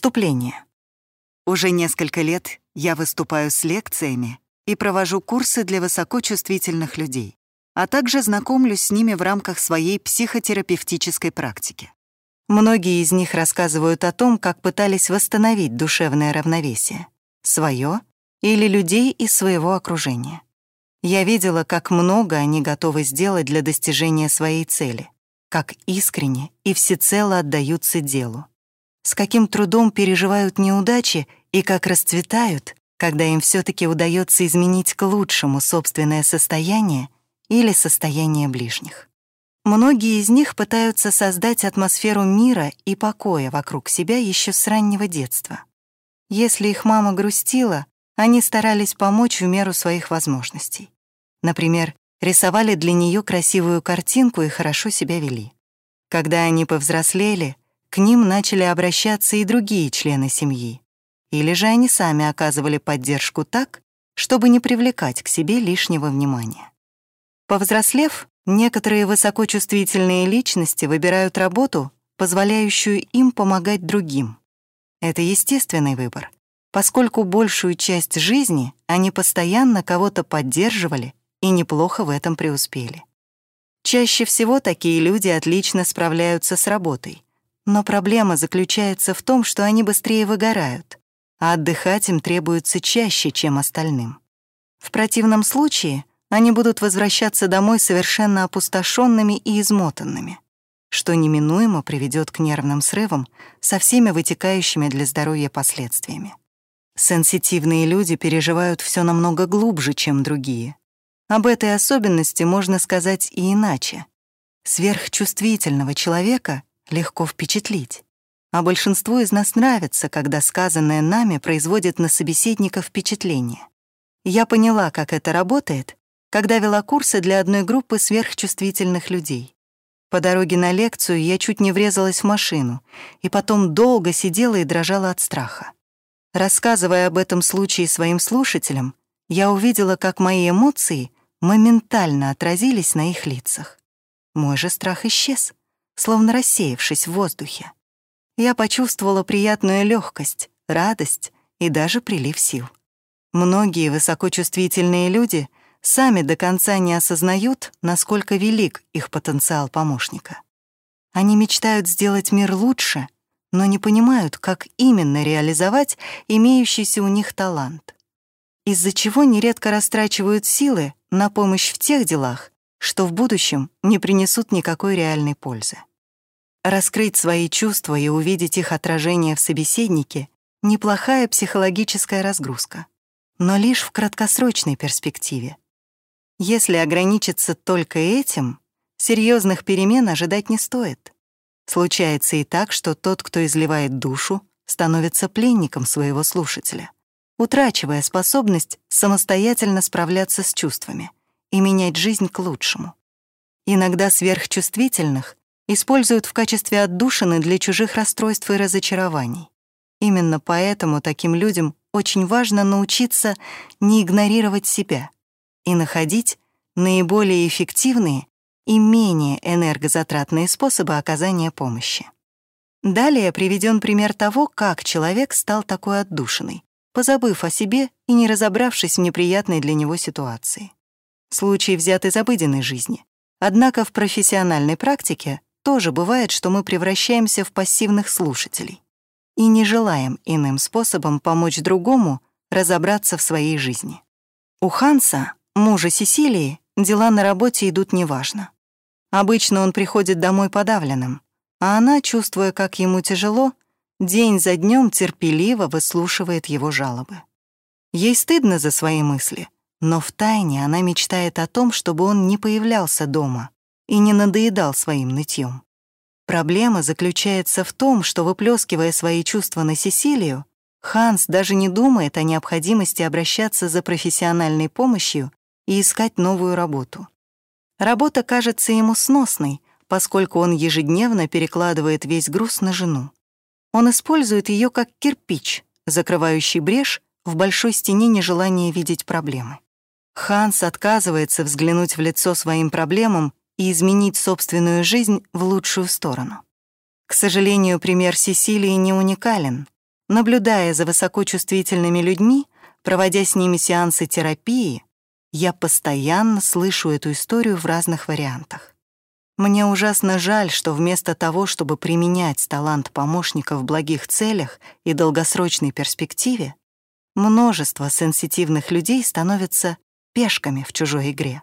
Вступление. Уже несколько лет я выступаю с лекциями и провожу курсы для высокочувствительных людей, а также знакомлюсь с ними в рамках своей психотерапевтической практики. Многие из них рассказывают о том, как пытались восстановить душевное равновесие, свое или людей из своего окружения. Я видела, как много они готовы сделать для достижения своей цели, как искренне и всецело отдаются делу, с каким трудом переживают неудачи и как расцветают, когда им все таки удается изменить к лучшему собственное состояние или состояние ближних. Многие из них пытаются создать атмосферу мира и покоя вокруг себя еще с раннего детства. Если их мама грустила, они старались помочь в меру своих возможностей. Например, рисовали для нее красивую картинку и хорошо себя вели. Когда они повзрослели, к ним начали обращаться и другие члены семьи. Или же они сами оказывали поддержку так, чтобы не привлекать к себе лишнего внимания. Повзрослев, некоторые высокочувствительные личности выбирают работу, позволяющую им помогать другим. Это естественный выбор, поскольку большую часть жизни они постоянно кого-то поддерживали и неплохо в этом преуспели. Чаще всего такие люди отлично справляются с работой, но проблема заключается в том, что они быстрее выгорают, а отдыхать им требуется чаще, чем остальным. В противном случае они будут возвращаться домой совершенно опустошенными и измотанными, что неминуемо приведет к нервным срывам со всеми вытекающими для здоровья последствиями. Сенситивные люди переживают все намного глубже, чем другие. Об этой особенности можно сказать и иначе. Сверхчувствительного человека легко впечатлить. А большинству из нас нравится, когда сказанное нами производит на собеседника впечатление. Я поняла, как это работает, когда вела курсы для одной группы сверхчувствительных людей. По дороге на лекцию я чуть не врезалась в машину, и потом долго сидела и дрожала от страха. Рассказывая об этом случае своим слушателям, я увидела, как мои эмоции моментально отразились на их лицах. Мой же страх исчез словно рассеявшись в воздухе. Я почувствовала приятную легкость, радость и даже прилив сил. Многие высокочувствительные люди сами до конца не осознают, насколько велик их потенциал помощника. Они мечтают сделать мир лучше, но не понимают, как именно реализовать имеющийся у них талант. Из-за чего нередко растрачивают силы на помощь в тех делах, что в будущем не принесут никакой реальной пользы. Раскрыть свои чувства и увидеть их отражение в собеседнике — неплохая психологическая разгрузка, но лишь в краткосрочной перспективе. Если ограничиться только этим, серьезных перемен ожидать не стоит. Случается и так, что тот, кто изливает душу, становится пленником своего слушателя, утрачивая способность самостоятельно справляться с чувствами и менять жизнь к лучшему. Иногда сверхчувствительных используют в качестве отдушины для чужих расстройств и разочарований. Именно поэтому таким людям очень важно научиться не игнорировать себя и находить наиболее эффективные и менее энергозатратные способы оказания помощи. Далее приведен пример того, как человек стал такой отдушиной, позабыв о себе и не разобравшись в неприятной для него ситуации. Случай взят из обыденной жизни. Однако в профессиональной практике тоже бывает, что мы превращаемся в пассивных слушателей и не желаем иным способом помочь другому разобраться в своей жизни. У Ханса, мужа Сесилии, дела на работе идут неважно. Обычно он приходит домой подавленным, а она, чувствуя, как ему тяжело, день за днем терпеливо выслушивает его жалобы. Ей стыдно за свои мысли, но втайне она мечтает о том, чтобы он не появлялся дома, и не надоедал своим нытьем. Проблема заключается в том, что, выплескивая свои чувства на Сесилию, Ханс даже не думает о необходимости обращаться за профессиональной помощью и искать новую работу. Работа кажется ему сносной, поскольку он ежедневно перекладывает весь груз на жену. Он использует ее как кирпич, закрывающий брешь в большой стене нежелания видеть проблемы. Ханс отказывается взглянуть в лицо своим проблемам и изменить собственную жизнь в лучшую сторону. К сожалению, пример Сесилии не уникален. Наблюдая за высокочувствительными людьми, проводя с ними сеансы терапии, я постоянно слышу эту историю в разных вариантах. Мне ужасно жаль, что вместо того, чтобы применять талант помощника в благих целях и долгосрочной перспективе, множество сенситивных людей становятся пешками в чужой игре.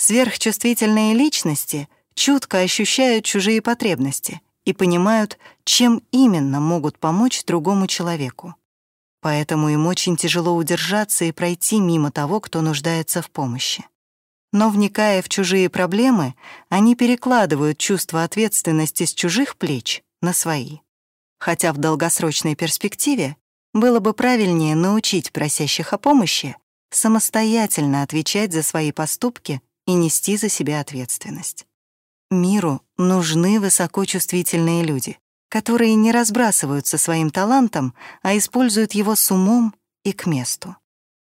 Сверхчувствительные личности чутко ощущают чужие потребности и понимают, чем именно могут помочь другому человеку. Поэтому им очень тяжело удержаться и пройти мимо того, кто нуждается в помощи. Но вникая в чужие проблемы, они перекладывают чувство ответственности с чужих плеч на свои. Хотя в долгосрочной перспективе было бы правильнее научить просящих о помощи самостоятельно отвечать за свои поступки и нести за себя ответственность. Миру нужны высокочувствительные люди, которые не разбрасываются своим талантом, а используют его с умом и к месту.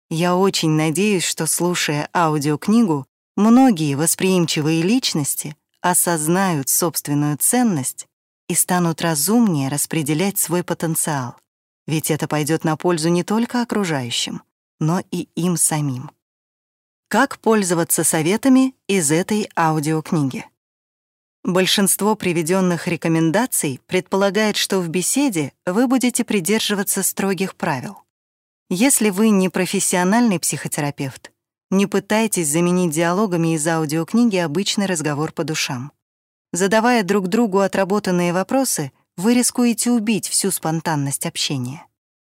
Я очень надеюсь, что, слушая аудиокнигу, многие восприимчивые личности осознают собственную ценность и станут разумнее распределять свой потенциал, ведь это пойдет на пользу не только окружающим, но и им самим. Как пользоваться советами из этой аудиокниги? Большинство приведенных рекомендаций предполагает, что в беседе вы будете придерживаться строгих правил. Если вы не профессиональный психотерапевт, не пытайтесь заменить диалогами из аудиокниги обычный разговор по душам. Задавая друг другу отработанные вопросы, вы рискуете убить всю спонтанность общения.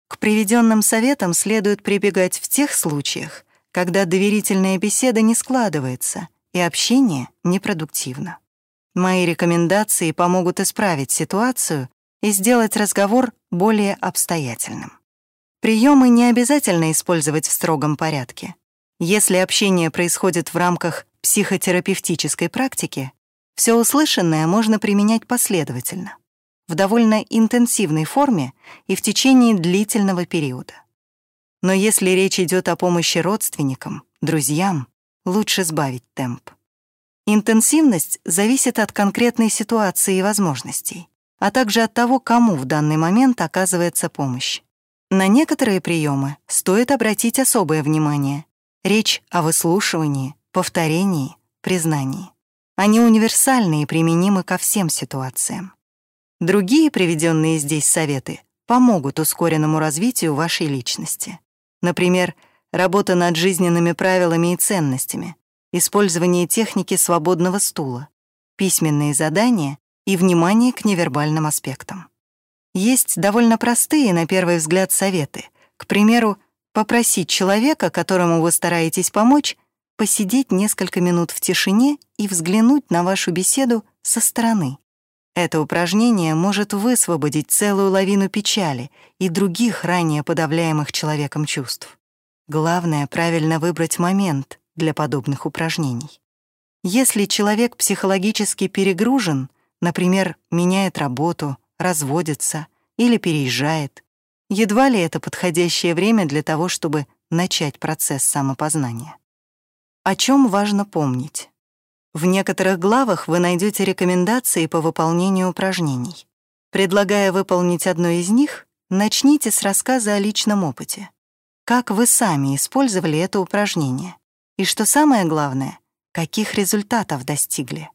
К приведенным советам следует прибегать в тех случаях, когда доверительная беседа не складывается и общение непродуктивно. Мои рекомендации помогут исправить ситуацию и сделать разговор более обстоятельным. Приемы не обязательно использовать в строгом порядке. Если общение происходит в рамках психотерапевтической практики, все услышанное можно применять последовательно, в довольно интенсивной форме и в течение длительного периода. Но если речь идет о помощи родственникам, друзьям, лучше сбавить темп. Интенсивность зависит от конкретной ситуации и возможностей, а также от того, кому в данный момент оказывается помощь. На некоторые приемы стоит обратить особое внимание. Речь о выслушивании, повторении, признании. Они универсальны и применимы ко всем ситуациям. Другие приведенные здесь советы помогут ускоренному развитию вашей личности. Например, работа над жизненными правилами и ценностями — использование техники свободного стула, письменные задания и внимание к невербальным аспектам. Есть довольно простые, на первый взгляд, советы. К примеру, попросить человека, которому вы стараетесь помочь, посидеть несколько минут в тишине и взглянуть на вашу беседу со стороны. Это упражнение может высвободить целую лавину печали и других ранее подавляемых человеком чувств. Главное — правильно выбрать момент, для подобных упражнений. Если человек психологически перегружен, например, меняет работу, разводится или переезжает, едва ли это подходящее время для того, чтобы начать процесс самопознания. О чем важно помнить? В некоторых главах вы найдете рекомендации по выполнению упражнений. Предлагая выполнить одно из них, начните с рассказа о личном опыте. Как вы сами использовали это упражнение? И что самое главное, каких результатов достигли.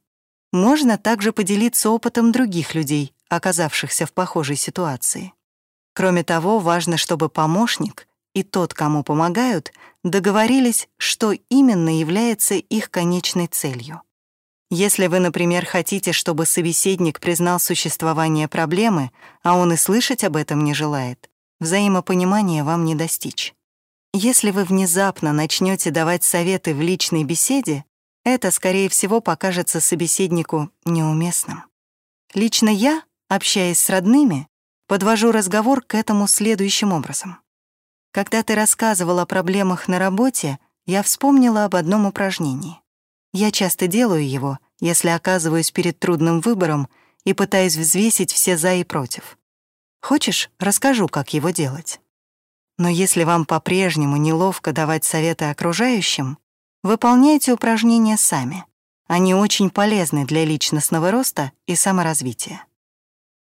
Можно также поделиться опытом других людей, оказавшихся в похожей ситуации. Кроме того, важно, чтобы помощник и тот, кому помогают, договорились, что именно является их конечной целью. Если вы, например, хотите, чтобы собеседник признал существование проблемы, а он и слышать об этом не желает, взаимопонимания вам не достичь. Если вы внезапно начнете давать советы в личной беседе, это, скорее всего, покажется собеседнику неуместным. Лично я, общаясь с родными, подвожу разговор к этому следующим образом. Когда ты рассказывал о проблемах на работе, я вспомнила об одном упражнении. Я часто делаю его, если оказываюсь перед трудным выбором и пытаюсь взвесить все «за» и «против». Хочешь, расскажу, как его делать? Но если вам по-прежнему неловко давать советы окружающим, выполняйте упражнения сами. Они очень полезны для личностного роста и саморазвития.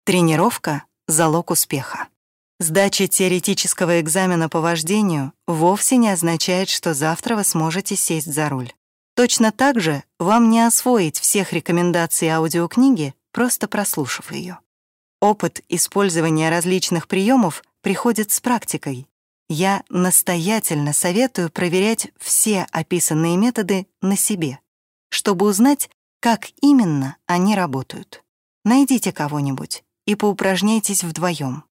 Тренировка — залог успеха. Сдача теоретического экзамена по вождению вовсе не означает, что завтра вы сможете сесть за руль. Точно так же вам не освоить всех рекомендаций аудиокниги, просто прослушав ее. Опыт использования различных приемов приходит с практикой. Я настоятельно советую проверять все описанные методы на себе, чтобы узнать, как именно они работают. Найдите кого-нибудь и поупражняйтесь вдвоем.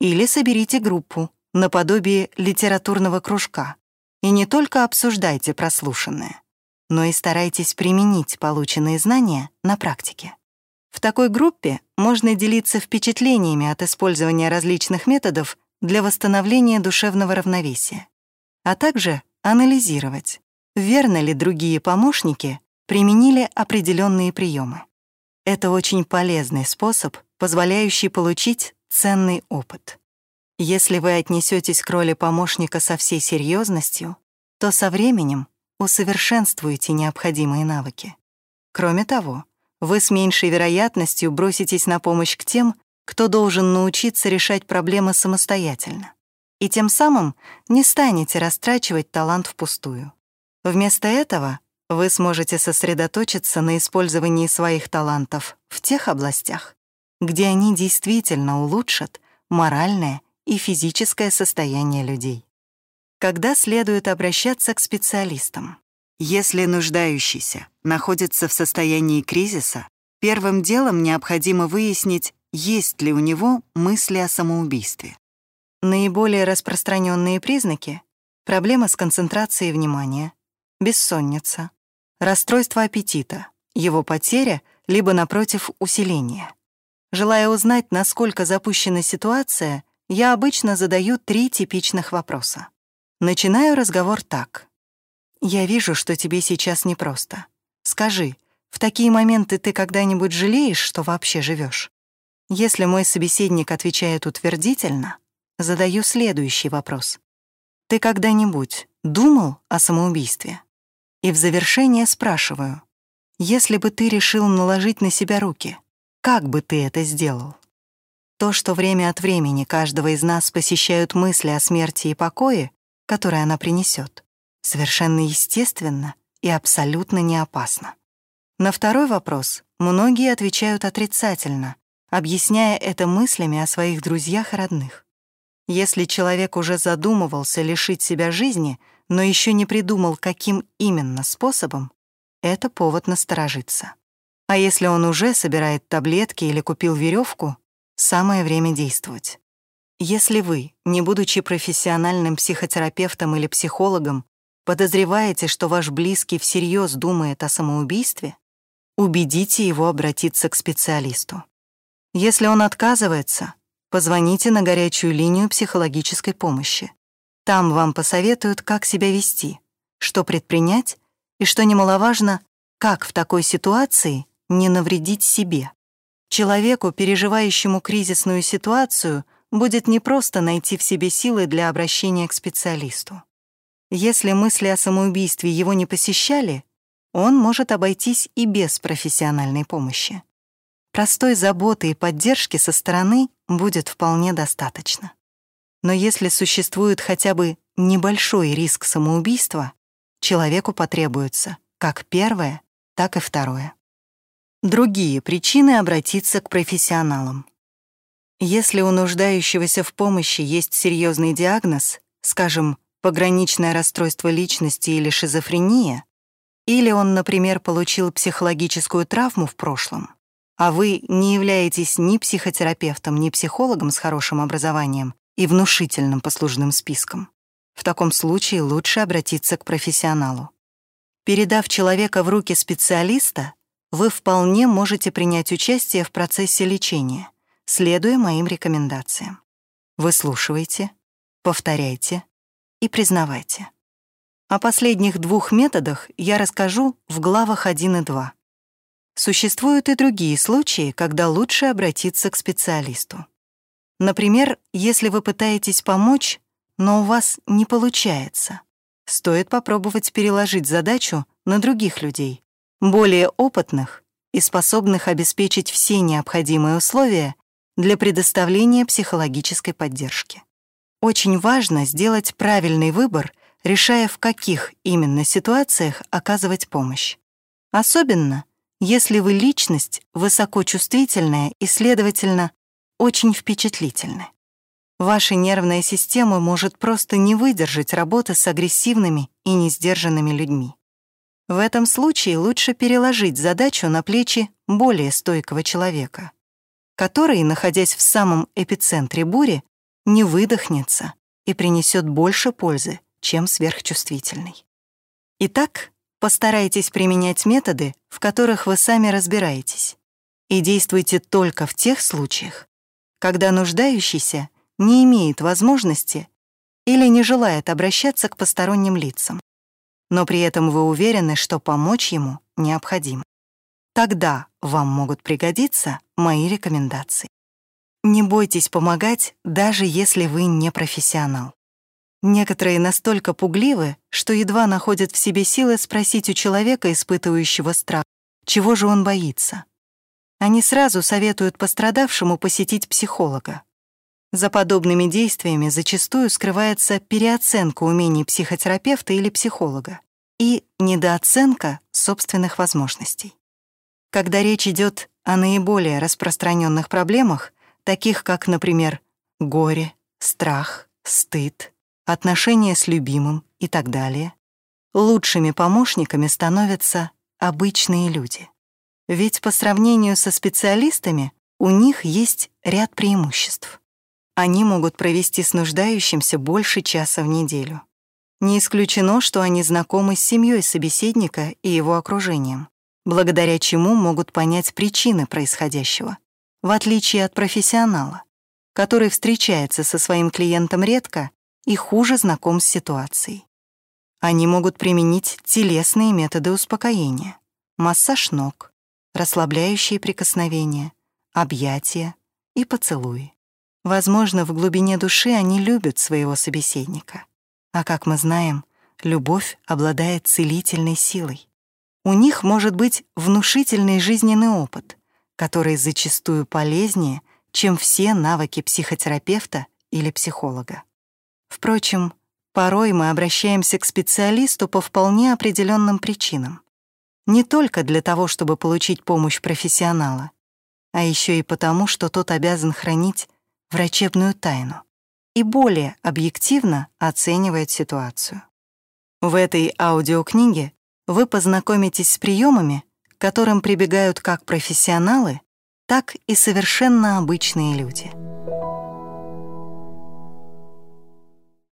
Или соберите группу, наподобие литературного кружка, и не только обсуждайте прослушанное, но и старайтесь применить полученные знания на практике. В такой группе можно делиться впечатлениями от использования различных методов для восстановления душевного равновесия, а также анализировать, верно ли другие помощники применили определенные приемы. Это очень полезный способ, позволяющий получить ценный опыт. Если вы отнесетесь к роли помощника со всей серьезностью, то со временем усовершенствуете необходимые навыки. Кроме того, вы с меньшей вероятностью броситесь на помощь к тем, кто должен научиться решать проблемы самостоятельно, и тем самым не станете растрачивать талант впустую. Вместо этого вы сможете сосредоточиться на использовании своих талантов в тех областях, где они действительно улучшат моральное и физическое состояние людей. Когда следует обращаться к специалистам? Если нуждающийся находится в состоянии кризиса, первым делом необходимо выяснить, есть ли у него мысли о самоубийстве. Наиболее распространенные признаки — проблема с концентрацией внимания, бессонница, расстройство аппетита, его потеря либо, напротив, усиление. Желая узнать, насколько запущена ситуация, я обычно задаю три типичных вопроса. Начинаю разговор так. «Я вижу, что тебе сейчас непросто. Скажи, в такие моменты ты когда-нибудь жалеешь, что вообще живешь? Если мой собеседник отвечает утвердительно, задаю следующий вопрос. Ты когда-нибудь думал о самоубийстве? И в завершение спрашиваю, если бы ты решил наложить на себя руки, как бы ты это сделал? То, что время от времени каждого из нас посещают мысли о смерти и покое, которые она принесет, совершенно естественно и абсолютно не опасно. На второй вопрос многие отвечают отрицательно, объясняя это мыслями о своих друзьях и родных. Если человек уже задумывался лишить себя жизни, но еще не придумал, каким именно способом, это повод насторожиться. А если он уже собирает таблетки или купил веревку, самое время действовать. Если вы, не будучи профессиональным психотерапевтом или психологом, подозреваете, что ваш близкий всерьез думает о самоубийстве, убедите его обратиться к специалисту. Если он отказывается, позвоните на горячую линию психологической помощи. Там вам посоветуют, как себя вести, что предпринять и, что немаловажно, как в такой ситуации не навредить себе. Человеку, переживающему кризисную ситуацию, будет непросто найти в себе силы для обращения к специалисту. Если мысли о самоубийстве его не посещали, он может обойтись и без профессиональной помощи. Простой заботы и поддержки со стороны будет вполне достаточно. Но если существует хотя бы небольшой риск самоубийства, человеку потребуется как первое, так и второе. Другие причины обратиться к профессионалам. Если у нуждающегося в помощи есть серьезный диагноз, скажем, пограничное расстройство личности или шизофрения, или он, например, получил психологическую травму в прошлом, а вы не являетесь ни психотерапевтом, ни психологом с хорошим образованием и внушительным послужным списком, в таком случае лучше обратиться к профессионалу. Передав человека в руки специалиста, вы вполне можете принять участие в процессе лечения, следуя моим рекомендациям. Выслушивайте, повторяйте и признавайте. О последних двух методах я расскажу в главах 1 и 2. Существуют и другие случаи, когда лучше обратиться к специалисту. Например, если вы пытаетесь помочь, но у вас не получается, стоит попробовать переложить задачу на других людей, более опытных и способных обеспечить все необходимые условия для предоставления психологической поддержки. Очень важно сделать правильный выбор, решая, в каких именно ситуациях оказывать помощь. Особенно, если вы личность высокочувствительная и, следовательно, очень впечатлительны. Ваша нервная система может просто не выдержать работы с агрессивными и несдержанными людьми. В этом случае лучше переложить задачу на плечи более стойкого человека, который, находясь в самом эпицентре бури, не выдохнется и принесет больше пользы, чем сверхчувствительный. Итак, постарайтесь применять методы, в которых вы сами разбираетесь, и действуйте только в тех случаях, когда нуждающийся не имеет возможности или не желает обращаться к посторонним лицам, но при этом вы уверены, что помочь ему необходимо. Тогда вам могут пригодиться мои рекомендации. Не бойтесь помогать, даже если вы не профессионал. Некоторые настолько пугливы, что едва находят в себе силы спросить у человека, испытывающего страх, чего же он боится. Они сразу советуют пострадавшему посетить психолога. За подобными действиями зачастую скрывается переоценка умений психотерапевта или психолога и недооценка собственных возможностей. Когда речь идет о наиболее распространенных проблемах, таких как, например, горе, страх, стыд, отношения с любимым и так далее, лучшими помощниками становятся обычные люди. Ведь по сравнению со специалистами у них есть ряд преимуществ. Они могут провести с нуждающимся больше часа в неделю. Не исключено, что они знакомы с семьей собеседника и его окружением, благодаря чему могут понять причины происходящего, в отличие от профессионала, который встречается со своим клиентом редко и хуже знаком с ситуацией. Они могут применить телесные методы успокоения, массаж ног, расслабляющие прикосновения, объятия и поцелуи. Возможно, в глубине души они любят своего собеседника. А как мы знаем, любовь обладает целительной силой. У них может быть внушительный жизненный опыт, который зачастую полезнее, чем все навыки психотерапевта или психолога. Впрочем, порой мы обращаемся к специалисту по вполне определенным причинам. Не только для того, чтобы получить помощь профессионала, а еще и потому, что тот обязан хранить врачебную тайну и более объективно оценивает ситуацию. В этой аудиокниге вы познакомитесь с приемами, которым прибегают как профессионалы, так и совершенно обычные люди —